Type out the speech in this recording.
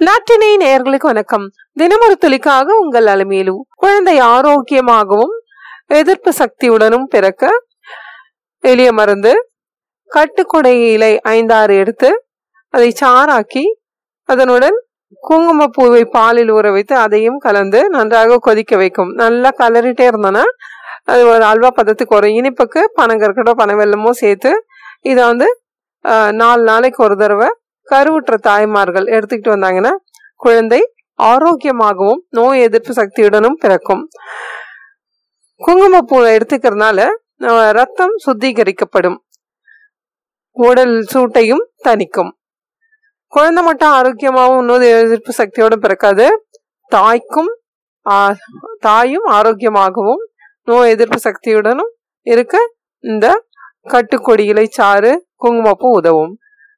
நாட்டினை நேர்களுக்கு வணக்கம். தினமொரு துளிக்காக உங்கள் அலமையிலு குழந்தை ஆரோக்கியமாகவும் எதிர்ப்பு சக்தியுடனும் பிறக்க எளிய மருந்து கட்டுக்கொடை இலை ஐந்தாறு எடுத்து அதை சாராக்கி அதனுடன் குங்குமப்பூவை பாலில் ஊற வைத்து அதையும் கலந்து நன்றாக கொதிக்க வைக்கும். நல்லா கலரிட்டே இருந்தோன்னா அது ஒரு அல்வா பதத்துக்கு ஒரு இனிப்புக்கு பனங்கற்கட்டோ பனை வெள்ளமோ சேர்த்து இதை வந்து நாலு நாளைக்கு ஒரு தடவை கருவுற்ற தாய்மார்கள் எடுத்துக்கிட்டு வந்தாங்கன்னா குழந்தை ஆரோக்கியமாகவும் நோய் எதிர்ப்பு சக்தியுடனும் பிறக்கும். குங்குமப்பூவை எடுத்துக்கிறதுனால நம்ம ரத்தம் சுத்திகரிக்கப்படும். உடல் சூட்டையும் தணிக்கும். குழந்தை மட்டும் ஆரோக்கியமாகவும் நோய் எதிர்ப்பு சக்தியோடு பிறக்காது. தாய்க்கும் ஆ- தாயும் ஆரோக்கியமாகவும் நோய் எதிர்ப்பு சக்தியுடனும் இருக்க இந்த கட்டுக்கொடி இலை சாறு குங்குமப்பூ உதவும்.